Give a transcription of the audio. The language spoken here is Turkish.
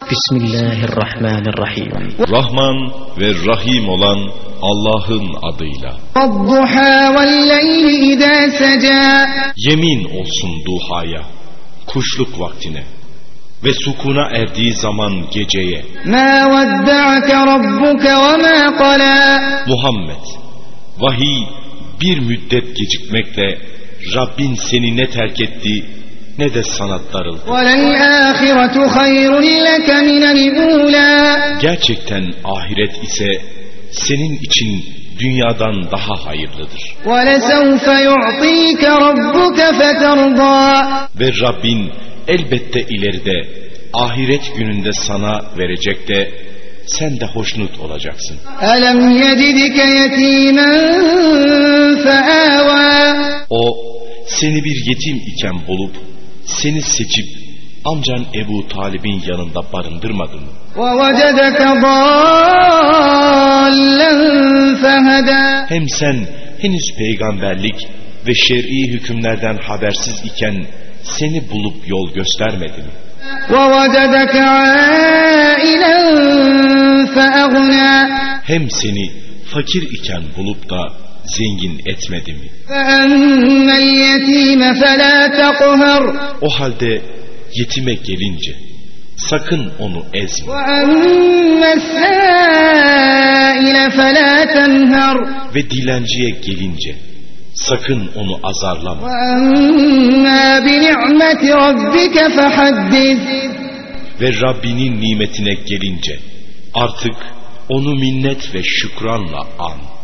Bismillahirrahmanirrahim. Rahman ve Rahim olan Allah'ın adıyla. Yemin olsun duhaya, kuşluk vaktine ve sukuna erdiği zaman geceye. Muhammed, vahiy bir müddet gecikmekle Rabbin seni ne terk etti ne de sana darıldı. Gerçekten ahiret ise senin için dünyadan daha hayırlıdır. Ve Rabbin elbette ileride ahiret gününde sana verecek de sen de hoşnut olacaksın. O seni bir yetim iken bulup seni seçip amcan Ebu Talib'in yanında barındırmadı mı? Hem sen henüz peygamberlik ve şer'i hükümlerden habersiz iken seni bulup yol göstermedi mi? Hem seni fakir iken bulup da zengin etmedi mi? O halde yetime gelince sakın onu ezme. Ve dilenciye gelince sakın onu azarlama. Ve Rabbinin nimetine gelince artık onu minnet ve şükranla an.